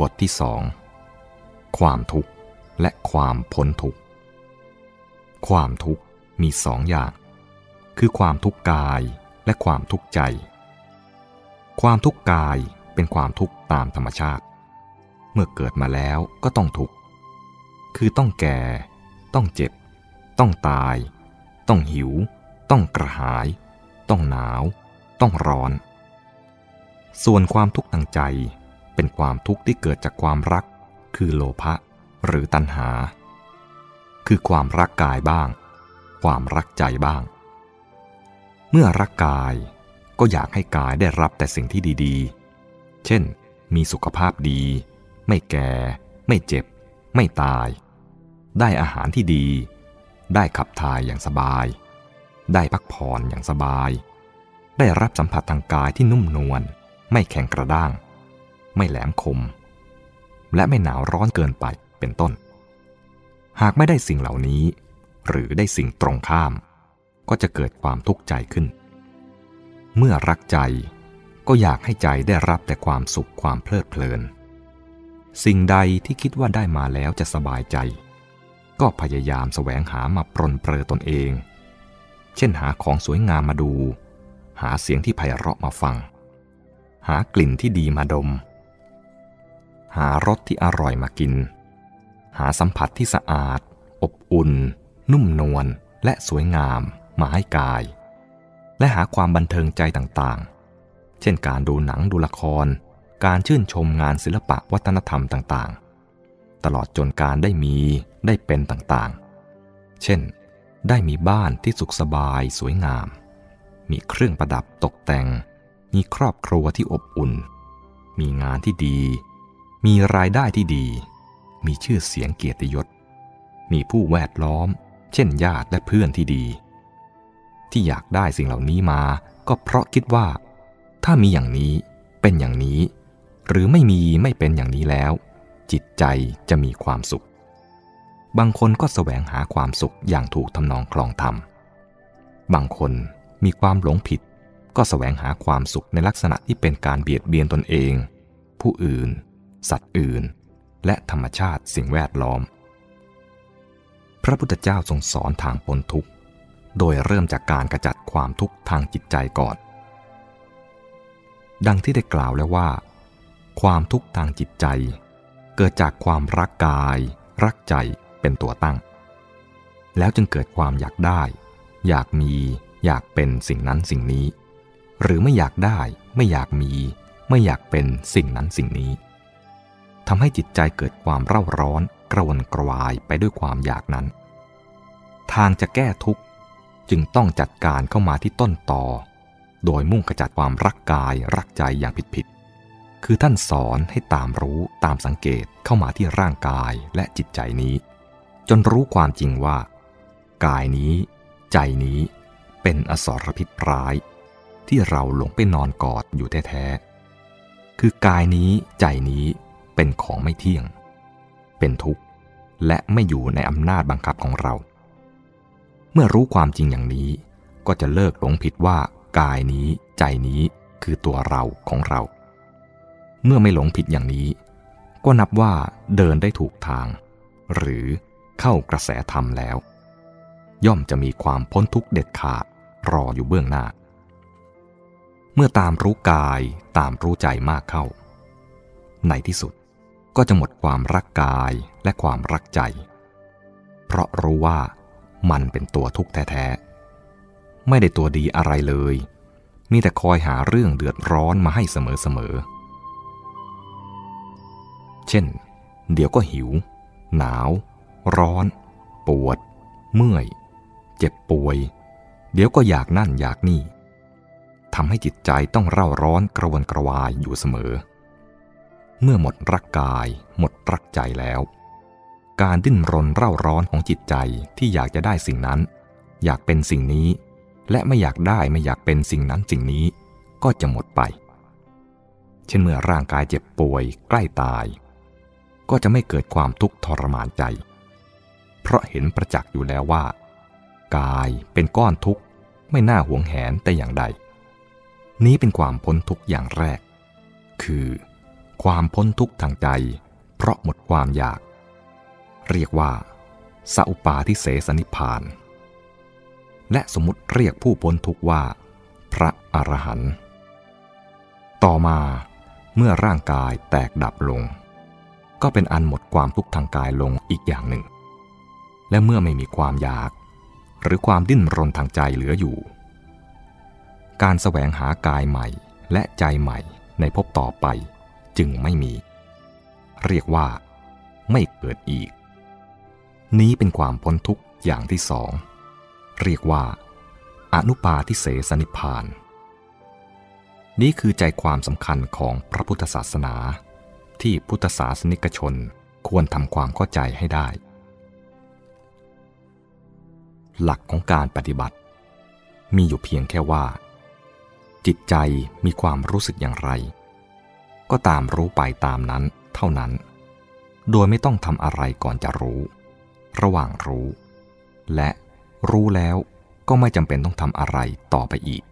บทที่สองความทุกข์และความพ้นทุกข์ ความทุกข์มีสองอย่าง คือความทุกข์กายและความทุกข์ใจ ความทุกข์กายเป็นความทุกข์ตามธรรมชาติ เมื่อเกิดมาแล้วก็ต้องทุกข์ คือต้องแก่ ต้องเจ็บ ต้องตาย ต้องหิว ต้องกระหาย ต้องหนาว ต้องร้อน ส่วนความทุกข์ทางใจ เป็นความทุกข์ที่เกิดจากความรัก คือโลภะหรือตัณหา คือความรักกายบ้าง ความรักใจบ้าง เมื่อรักกายก็อยากให้กายได้รับแต่สิ่งที่ดี ๆ เช่น มีสุขภาพดี ไม่แก่ ไม่เจ็บ ไม่ตาย ได้อาหารที่ดี ได้ขับถ่ายอย่างสบาย ได้พักผ่อนอย่างสบาย ได้รับสัมผัสทางกายที่นุ่มนวล ไม่แข็งกระด้าง ไม่แหลมคม และไม่หนาวร้อนเกินไปเป็นต้น หากไม่ได้สิ่งเหล่านี้ หรือได้สิ่งตรงข้าม ก็จะเกิดความทุกข์ใจขึ้น เมื่อรักใจก็อยากให้ใจได้รับแต่ความสุขความเพลิดเพลิน สิ่งใดที่คิดว่าได้มาแล้วจะสบายใจ ก็พยายามแสวงหามาปรนเปรอตนเอง เช่นหาของสวยงามมาดู หาเสียงที่ไพเราะมาฟัง หากลิ่นที่ดีมาดม หารสที่อร่อยมากิน หาสัมผัสที่สะอาด อบอุ่น นุ่มนวลและสวยงามมาให้กาย และหาความบันเทิงใจต่างๆ เช่นการดูหนังดูละคร การชื่นชมงานศิลปะวัฒนธรรมต่างๆ ตลอดจนการได้มีได้เป็นต่างๆ เช่น ได้มีบ้านที่สุขสบายสวยงาม มีเครื่องประดับตกแต่ง มีครอบครัวที่อบอุ่น มีงานที่ดี มีรายได้ที่ดี มีชื่อเสียงเกียรติยศ มีผู้แวดล้อม เช่นญาติและเพื่อนที่ดี ที่อยากได้สิ่งเหล่านี้มา ก็เพราะคิดว่า ถ้ามีอย่างนี้เป็นอย่างนี้ หรือไม่มีไม่เป็นอย่างนี้แล้ว จิตใจจะมีความสุข บางคนก็แสวงหาความสุขอย่างถูกทำนองคลองธรรม บางคนมีความหลงผิด ก็แสวงหาความสุขในลักษณะที่เป็นการเบียดเบียนตนเอง ผู้อื่น สัตว์อื่น และธรรมชาติสิ่งแวดล้อม พระพุทธเจ้าทรงสอนทางพ้นทุกข์ โดยเริ่มจากการกระจัดความทุกข์ทางจิตใจก่อน ดังที่ได้กล่าวแล้วว่า ความทุกข์ทางจิตใจ เกิดจากความรักกาย รักใจเป็นตัวตั้ง แล้วจึงเกิดความอยากได้ อยากมี อยากเป็นสิ่งนั้นสิ่งนี้หรือไม่อยากได้ไม่อยากมี ไม่อยากเป็นสิ่งนั้นสิ่งนี้ ทำให้จิตใจเกิดความเร่าร้อนกระวนกระวายไปด้วยความอยากนั้น ทางจะแก้ทุกข์จึงต้องจัดการเข้ามาที่ต้นต่อ โดยมุ่งกระจัดความรักกายรักใจอย่างผิดๆคือท่านสอนให้ตามรู้ตามสังเกตเข้ามาที่ร่างกายและจิตใจนี้ จนรู้ความจริงว่า กายนี้ ใจนี้เป็นอสรพิษร้าย ที่เราหลงไปนอนกอดอยู่แท้ๆคือกายนี้ใจนี้ เป็นของไม่เที่ยง เป็นทุกข์ และไม่อยู่ในอำนาจบังคับของเรา เมื่อรู้ความจริงอย่างนี้ ก็จะเลิกหลงผิดว่ากายนี้ใจนี้คือตัวเราของเรา เมื่อไม่หลงผิดอย่างนี้ ก็นับว่าเดินได้ถูกทาง หรือเข้ากระแสธรรมแล้ว ย่อมจะมีความพ้นทุกข์เด็ดขาดรออยู่เบื้องหน้า เมื่อตามรู้กายตามรู้ใจมากเข้า ในที่สุด ก็จะหมดความรักกายและความรักใจ เพราะรู้ว่ามันเป็นตัวทุกข์แท้ๆ ไม่ได้ตัวดีอะไรเลย มีแต่คอยหาเรื่องเดือดร้อนมาให้เสมอๆ เช่น เดี๋ยวก็หิว หนาว ร้อน ปวด เมื่อย เจ็บป่วย เดี๋ยวก็อยากนั่นอยากนี่ทำให้จิตใจต้องเร่าร้อนกระวนกระวายอยู่เสมอ เมื่อหมดรักกาย หมดรักใจแล้ว การดิ้นรนเร่าร้อนของจิตใจที่อยากจะได้สิ่งนั้น อยากเป็นสิ่งนี้ และไม่อยากได้ไม่อยากเป็นสิ่งนั้นสิ่งนี้ก็จะหมดไป เช่นเมื่อร่างกายเจ็บป่วยใกล้ตาย ก็จะไม่เกิดความทุกข์ทรมานใจ เพราะเห็นประจักษ์อยู่แล้วว่า กายเป็นก้อนทุกข์ไม่น่าหวงแหนแต่อย่างใด นี้เป็นความพ้นทุกข์อย่างแรก คือ ความพ้นทุกข์ทางใจ เพราะหมดความอยาก เรียกว่าสัพปาทิเสสนิพาน และสมมติเรียกผู้พ้นทุกข์ว่า พระอรหันต์ต่อมาเมื่อร่างกายแตกดับลง ก็เป็นอันหมดความทุกข์ทางกายลงอีกอย่างหนึ่ง และเมื่อไม่มีความอยาก หรือความดิ้นรนทางใจเหลืออยู่ การแสวงหากายใหม่และใจใหม่ในภพต่อไป จึงไม่มี เรียกว่า ไม่เกิดอีก นี้เป็นความพ้นทุกข์อย่างที่สอง เรียกว่า อนุปาทิเสสนิพาน นี้คือใจความสำคัญของพระพุทธศาสนา ที่พุทธศาสนิกชนควรทำความเข้าใจให้ได้ หลักของการปฏิบัติ มีอยู่เพียงแค่ว่า จิตใจมีความรู้สึกอย่างไร ก็ตามรู้ไปตามนั้นเท่านั้น โดยไม่ต้องทำอะไรก่อนจะรู้ ระหว่างรู้ และรู้แล้วก็ไม่จำเป็นต้องทำอะไรต่อไปอีก